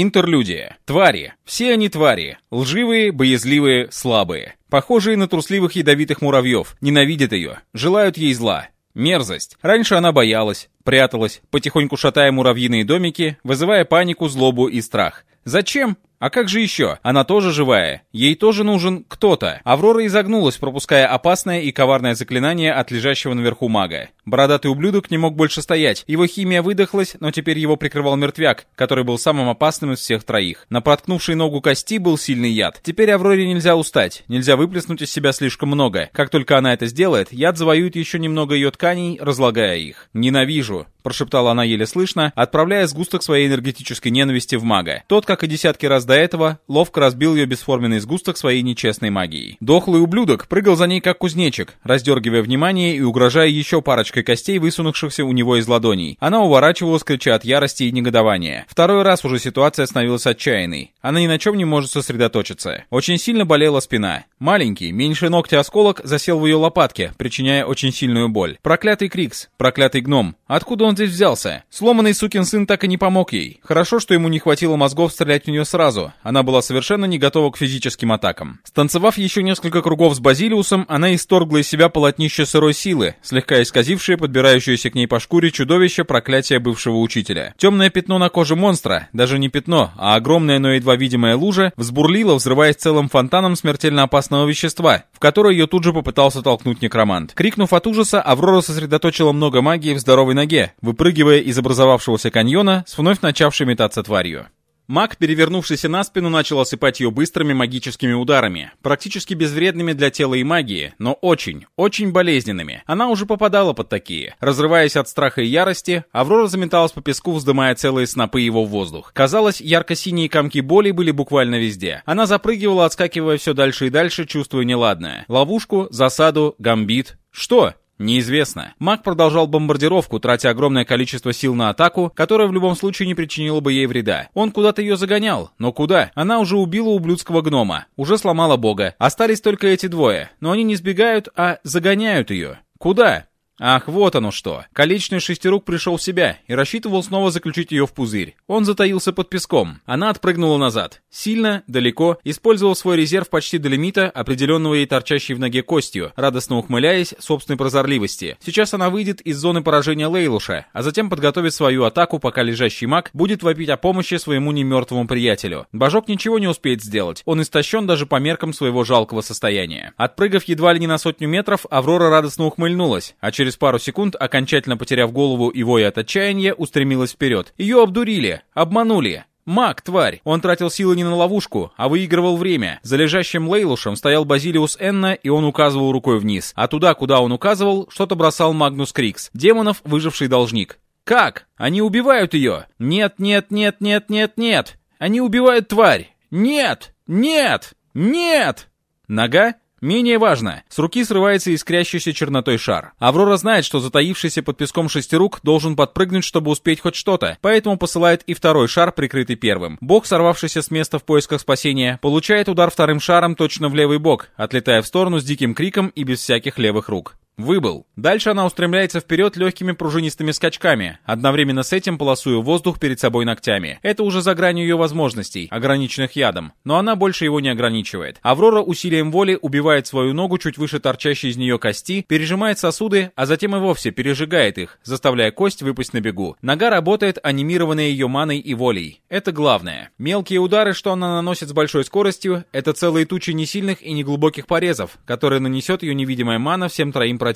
Интерлюдия. Твари. Все они твари. Лживые, боязливые, слабые. Похожие на трусливых ядовитых муравьев. Ненавидят ее. Желают ей зла. Мерзость. Раньше она боялась, пряталась, потихоньку шатая муравьиные домики, вызывая панику, злобу и страх. Зачем? А как же еще? Она тоже живая. Ей тоже нужен кто-то. Аврора изогнулась, пропуская опасное и коварное заклинание от лежащего наверху мага. Бородатый ублюдок не мог больше стоять. Его химия выдохлась, но теперь его прикрывал мертвяк, который был самым опасным из всех троих. На проткнувшей ногу кости был сильный яд. Теперь Авроре нельзя устать. Нельзя выплеснуть из себя слишком много. Как только она это сделает, яд завоюет еще немного ее тканей, разлагая их. «Ненавижу», прошептала она еле слышно, отправляя сгусток своей энергетической ненависти в мага. Тот, как и десятки раз до этого, ловко разбил ее бесформенный сгусток своей нечестной магией. Дохлый ублюдок прыгал за ней как кузнечик, раздергивая внимание и угрожая еще парочкой костей, высунувшихся у него из ладоней. Она уворачивалась, крича от ярости и негодования. Второй раз уже ситуация становилась отчаянной. Она ни на чем не может сосредоточиться. Очень сильно болела спина. Маленький, меньше ногтя осколок засел в ее лопатке, причиняя очень сильную боль. Проклятый Крикс, проклятый гном. Откуда он здесь взялся? Сломанный сукин сын так и не помог ей. Хорошо, что ему не хватило мозгов стрелять в нее сразу. Она была совершенно не готова к физическим атакам. Станцевав еще несколько кругов с Базилиусом, она исторгла из себя полотнище сырой силы, слегка исказившее подбирающееся к ней по шкуре чудовище проклятия бывшего учителя. Темное пятно на коже монстра, даже не пятно, а огромная, но едва видимая лужа, взбурлила, взрываясь целым фонтаном смертельно опасного вещества, в которое ее тут же попытался толкнуть некромант. Крикнув от ужаса, Аврора сосредоточила много магии в здоровой ноге, выпрыгивая из образовавшегося каньона с вновь начавшей метаться тварью. Маг, перевернувшийся на спину, начал осыпать ее быстрыми магическими ударами, практически безвредными для тела и магии, но очень, очень болезненными. Она уже попадала под такие. Разрываясь от страха и ярости, Аврора заметалась по песку, вздымая целые снопы его в воздух. Казалось, ярко-синие комки боли были буквально везде. Она запрыгивала, отскакивая все дальше и дальше, чувствуя неладное. Ловушку, засаду, гамбит. Что? Неизвестно. Маг продолжал бомбардировку, тратя огромное количество сил на атаку, которая в любом случае не причинила бы ей вреда. Он куда-то ее загонял. Но куда? Она уже убила ублюдского гнома. Уже сломала бога. Остались только эти двое. Но они не сбегают, а загоняют ее. Куда? Ах, вот оно что. Количный шестерук пришел в себя и рассчитывал снова заключить ее в пузырь. Он затаился под песком. Она отпрыгнула назад. Сильно, далеко, использовал свой резерв почти до лимита, определенного ей торчащей в ноге костью, радостно ухмыляясь собственной прозорливости. Сейчас она выйдет из зоны поражения Лейлуша, а затем подготовит свою атаку, пока лежащий маг будет вопить о помощи своему немертвому приятелю. Божок ничего не успеет сделать. Он истощен даже по меркам своего жалкого состояния. Отпрыгав едва ли не на сотню метров, Аврора радостно ухмыльнулась, а через через пару секунд, окончательно потеряв голову и воя от отчаяния, устремилась вперед. Ее обдурили, обманули. Маг, тварь! Он тратил силы не на ловушку, а выигрывал время. За лежащим Лейлушем стоял Базилиус Энна, и он указывал рукой вниз. А туда, куда он указывал, что-то бросал Магнус Крикс, демонов, выживший должник. Как? Они убивают ее? Нет, нет, нет, нет, нет, нет! Они убивают тварь! Нет! Нет! Нет! Нога? Менее важно, с руки срывается искрящийся чернотой шар. Аврора знает, что затаившийся под песком шестирук должен подпрыгнуть, чтобы успеть хоть что-то, поэтому посылает и второй шар, прикрытый первым. Бог, сорвавшийся с места в поисках спасения, получает удар вторым шаром точно в левый бок, отлетая в сторону с диким криком и без всяких левых рук. Выбыл. Дальше она устремляется вперед легкими пружинистыми скачками, одновременно с этим полосуя воздух перед собой ногтями. Это уже за гранью ее возможностей, ограниченных ядом, но она больше его не ограничивает. Аврора усилием воли убивает свою ногу чуть выше торчащей из нее кости, пережимает сосуды, а затем и вовсе пережигает их, заставляя кость выпасть на бегу. Нога работает, анимированная ее маной и волей. Это главное. Мелкие удары, что она наносит с большой скоростью, это целые тучи несильных и неглубоких порезов, которые нанесет ее невидимая мана всем троим противникам.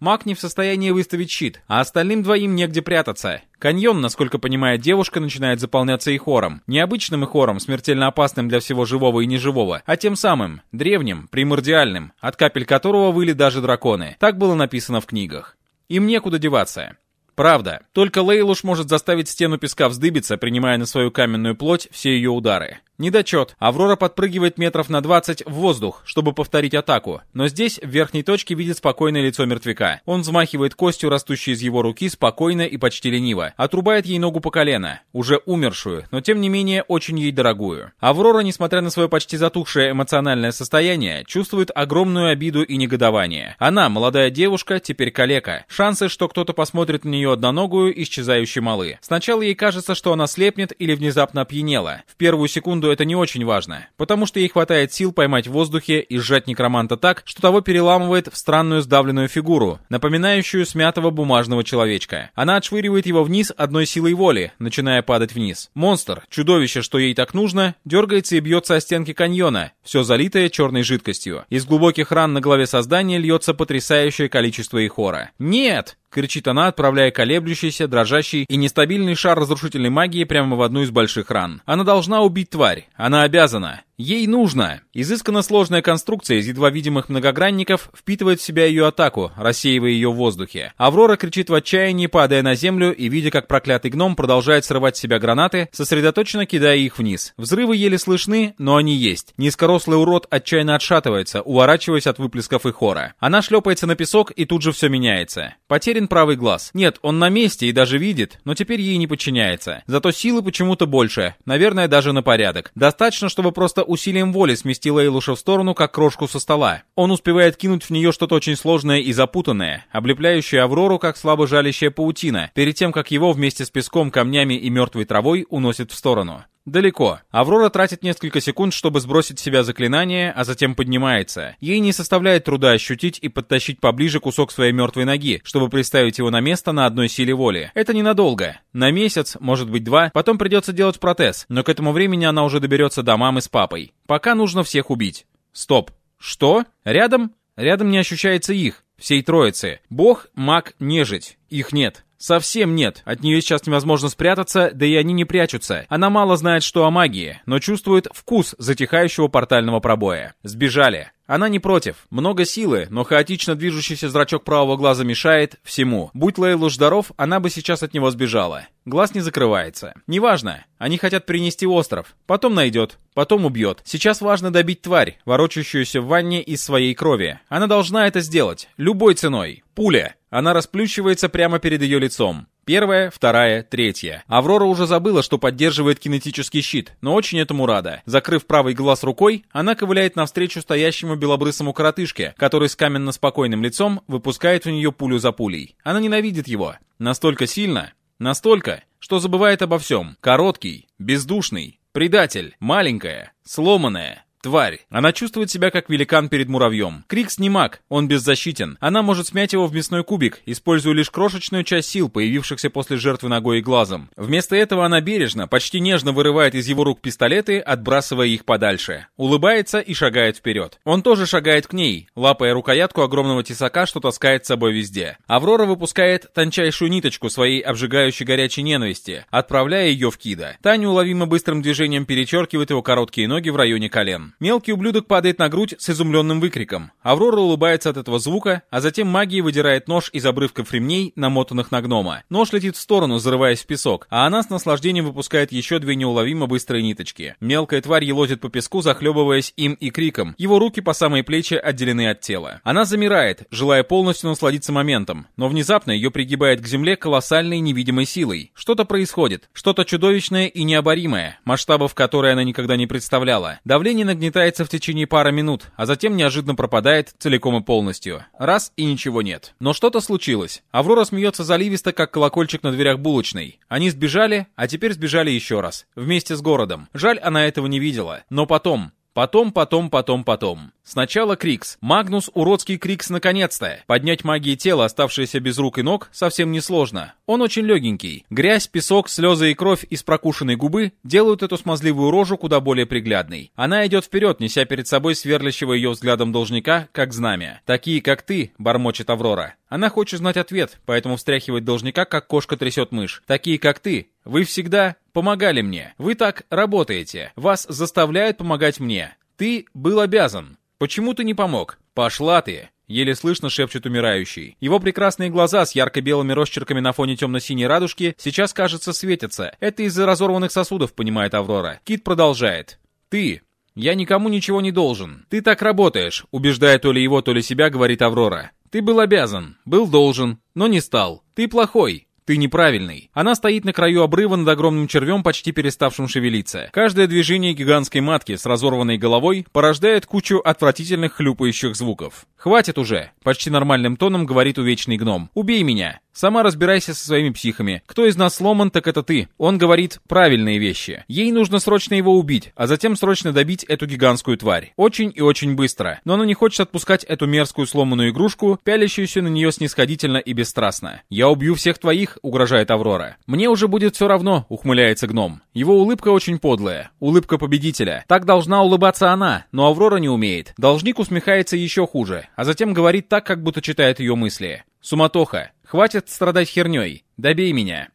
Маг не в состоянии выставить щит, а остальным двоим негде прятаться. Каньон, насколько понимает девушка, начинает заполняться и хором. Необычным и хором, смертельно опасным для всего живого и неживого, а тем самым, древним, примордиальным, от капель которого выли даже драконы. Так было написано в книгах. Им некуда деваться. Правда, только Лейлуш может заставить стену песка вздыбиться, принимая на свою каменную плоть все ее удары. Недочет. Аврора подпрыгивает метров на 20 в воздух, чтобы повторить атаку. Но здесь, в верхней точке, видит спокойное лицо мертвяка. Он взмахивает костью, растущей из его руки, спокойно и почти лениво. Отрубает ей ногу по колено. Уже умершую, но тем не менее очень ей дорогую. Аврора, несмотря на свое почти затухшее эмоциональное состояние, чувствует огромную обиду и негодование. Она, молодая девушка, теперь калека. Шансы, что кто-то посмотрит на нее одноногую, исчезающие малы. Сначала ей кажется, что она слепнет или внезапно опьянела. В первую секунду это не очень важно, потому что ей хватает сил поймать в воздухе и сжать некроманта так, что того переламывает в странную сдавленную фигуру, напоминающую смятого бумажного человечка. Она отшвыривает его вниз одной силой воли, начиная падать вниз. Монстр, чудовище, что ей так нужно, дергается и бьется о стенки каньона, все залитое черной жидкостью. Из глубоких ран на голове создания льется потрясающее количество ихора. «Нет!» — кричит она, отправляя колеблющийся, дрожащий и нестабильный шар разрушительной магии прямо в одну из больших ран. Она должна убить тварь. Она обязана. Ей нужно! Изысканно сложная конструкция из едва видимых многогранников впитывает в себя ее атаку, рассеивая ее в воздухе. Аврора кричит в отчаянии, падая на землю и видя, как проклятый гном продолжает срывать с себя гранаты, сосредоточенно кидая их вниз. Взрывы еле слышны, но они есть. Низкорослый урод отчаянно отшатывается, уворачиваясь от выплесков и хора. Она шлепается на песок, и тут же все меняется. Потерян правый глаз. Нет, он на месте и даже видит, но теперь ей не подчиняется. Зато силы почему-то больше, наверное, даже на порядок. Достаточно, чтобы просто усилием воли сместил Эйлуша в сторону, как крошку со стола. Он успевает кинуть в нее что-то очень сложное и запутанное, облепляющее Аврору, как слабо жалящая паутина, перед тем, как его вместе с песком, камнями и мертвой травой уносит в сторону. Далеко. Аврора тратит несколько секунд, чтобы сбросить с себя заклинание, а затем поднимается. Ей не составляет труда ощутить и подтащить поближе кусок своей мертвой ноги, чтобы приставить его на место на одной силе воли. Это ненадолго. На месяц, может быть два, потом придется делать протез, но к этому времени она уже доберется до мамы с папой. Пока нужно всех убить. Стоп. Что? Рядом? Рядом не ощущается их, всей троицы. Бог, маг, нежить. Их нет. Совсем нет. От нее сейчас невозможно спрятаться, да и они не прячутся. Она мало знает, что о магии, но чувствует вкус затихающего портального пробоя. Сбежали. Она не против. Много силы, но хаотично движущийся зрачок правого глаза мешает всему. Будь Лейлу здоров, она бы сейчас от него сбежала. Глаз не закрывается. Неважно. Они хотят принести остров. Потом найдет. Потом убьет. Сейчас важно добить тварь, ворочающуюся в ванне из своей крови. Она должна это сделать. Любой ценой. Пуля. Она расплющивается прямо перед ее лицом. Первая, вторая, третья. Аврора уже забыла, что поддерживает кинетический щит, но очень этому рада. Закрыв правый глаз рукой, она ковыляет навстречу стоящему белобрысому коротышке, который с каменно-спокойным лицом выпускает у нее пулю за пулей. Она ненавидит его. Настолько сильно, настолько, что забывает обо всем. Короткий, бездушный, предатель, маленькая, сломанная, Тварь. Она чувствует себя как великан перед муравьем. Крикс не маг, он беззащитен. Она может смять его в мясной кубик, используя лишь крошечную часть сил, появившихся после жертвы ногой и глазом. Вместо этого она бережно, почти нежно вырывает из его рук пистолеты, отбрасывая их подальше. Улыбается и шагает вперед. Он тоже шагает к ней, лапая рукоятку огромного тесака, что таскает с собой везде. Аврора выпускает тончайшую ниточку своей обжигающей горячей ненависти, отправляя ее в Кида. Таня уловимо быстрым движением перечеркивает его короткие ноги в районе колен. Мелкий ублюдок падает на грудь с изумленным выкриком. Аврора улыбается от этого звука, а затем магией выдирает нож из обрывков ремней, намотанных на гнома. Нож летит в сторону, зарываясь в песок, а она с наслаждением выпускает еще две неуловимо быстрые ниточки. Мелкая тварь елозит по песку, захлебываясь им и криком. Его руки по самые плечи отделены от тела. Она замирает, желая полностью насладиться моментом, но внезапно ее пригибает к земле колоссальной невидимой силой. Что-то происходит, что-то чудовищное и необоримое, масштабов которой она никогда не представляла. Давление на нагнетается в течение пары минут, а затем неожиданно пропадает целиком и полностью. Раз и ничего нет. Но что-то случилось. Аврора смеется заливисто, как колокольчик на дверях булочной. Они сбежали, а теперь сбежали еще раз. Вместе с городом. Жаль, она этого не видела. Но потом, Потом, потом, потом, потом. Сначала Крикс. Магнус, уродский Крикс, наконец-то. Поднять магии тела, оставшееся без рук и ног, совсем несложно. Он очень легенький. Грязь, песок, слезы и кровь из прокушенной губы делают эту смазливую рожу куда более приглядной. Она идет вперед, неся перед собой сверлящего ее взглядом должника, как знамя. «Такие, как ты», — бормочет Аврора. Она хочет знать ответ, поэтому встряхивает должника, как кошка трясет мышь. «Такие, как ты. Вы всегда помогали мне. Вы так работаете. Вас заставляют помогать мне. Ты был обязан. Почему ты не помог? Пошла ты!» Еле слышно шепчет умирающий. Его прекрасные глаза с ярко-белыми росчерками на фоне темно-синей радужки сейчас, кажется, светятся. Это из-за разорванных сосудов, понимает Аврора. Кит продолжает. Ты. Я никому ничего не должен. Ты так работаешь, убеждая то ли его, то ли себя, говорит Аврора. Ты был обязан, был должен, но не стал. Ты плохой. Ты неправильный. Она стоит на краю обрыва над огромным червем, почти переставшим шевелиться. Каждое движение гигантской матки с разорванной головой порождает кучу отвратительных хлюпающих звуков. «Хватит уже!» — почти нормальным тоном говорит увечный гном. «Убей меня! Сама разбирайся со своими психами. Кто из нас сломан, так это ты. Он говорит правильные вещи. Ей нужно срочно его убить, а затем срочно добить эту гигантскую тварь. Очень и очень быстро. Но она не хочет отпускать эту мерзкую сломанную игрушку, пялящуюся на нее снисходительно и бесстрастно. «Я убью всех твоих», — угрожает Аврора. «Мне уже будет все равно», — ухмыляется гном. Его улыбка очень подлая. Улыбка победителя. Так должна улыбаться она, но Аврора не умеет. Должник усмехается еще хуже, а затем говорит так, как будто читает ее мысли. Суматоха. Хватит страдать херней. Добей меня.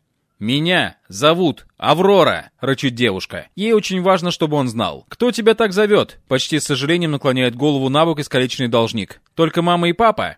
«Меня зовут Аврора», — рычит девушка. Ей очень важно, чтобы он знал. «Кто тебя так зовет?» Почти с сожалением наклоняет голову на бок искалеченный должник. «Только мама и папа?»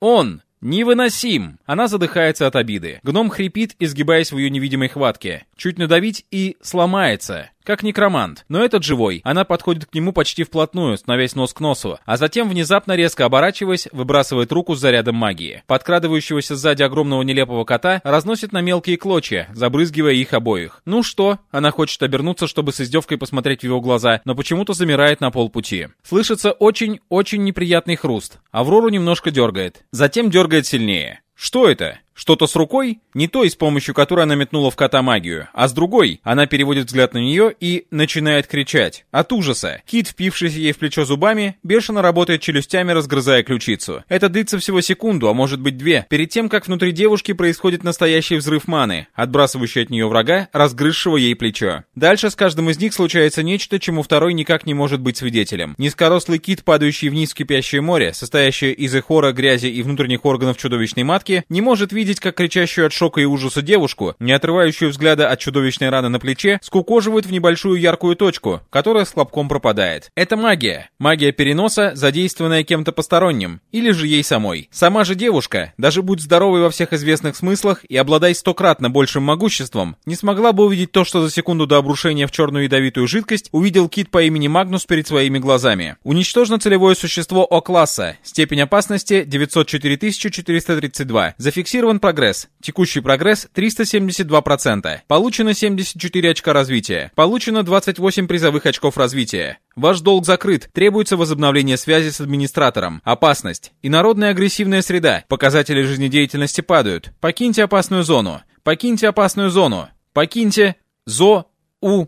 «Он!» «Невыносим!» Она задыхается от обиды. Гном хрипит, изгибаясь в ее невидимой хватке. Чуть надавить и сломается. Как некромант. Но этот живой. Она подходит к нему почти вплотную, становясь нос к носу, а затем, внезапно резко оборачиваясь, выбрасывает руку с зарядом магии. Подкрадывающегося сзади огромного нелепого кота разносит на мелкие клочья, забрызгивая их обоих. Ну что? Она хочет обернуться, чтобы с издевкой посмотреть в его глаза, но почему-то замирает на полпути. Слышится очень-очень неприятный хруст. Аврору немножко дергает. Затем дергает сильнее. Что это? Что-то с рукой? Не той, с помощью которой она метнула в кота магию, а с другой. Она переводит взгляд на нее и начинает кричать. От ужаса. Кит, впившийся ей в плечо зубами, бешено работает челюстями, разгрызая ключицу. Это длится всего секунду, а может быть две, перед тем, как внутри девушки происходит настоящий взрыв маны, отбрасывающий от нее врага, разгрызшего ей плечо. Дальше с каждым из них случается нечто, чему второй никак не может быть свидетелем. Низкорослый кит, падающий вниз в кипящее море, состоящее из эхора, грязи и внутренних органов чудовищной матки, не может видеть, как кричащую от шока и ужаса девушку, не отрывающую взгляда от чудовищной раны на плече, скукоживают в небольшую яркую точку, которая с хлопком пропадает. Это магия. Магия переноса, задействованная кем-то посторонним, или же ей самой. Сама же девушка, даже будь здоровой во всех известных смыслах и обладай стократно большим могуществом, не смогла бы увидеть то, что за секунду до обрушения в черную ядовитую жидкость увидел кит по имени Магнус перед своими глазами. Уничтожено целевое существо О-класса. Степень опасности 904 432. Зафиксирован прогресс. Текущий прогресс 372%. Получено 74 очка развития. Получено 28 призовых очков развития. Ваш долг закрыт. Требуется возобновление связи с администратором. Опасность. Инородная агрессивная среда. Показатели жизнедеятельности падают. Покиньте опасную зону. Покиньте опасную зону. Покиньте зо у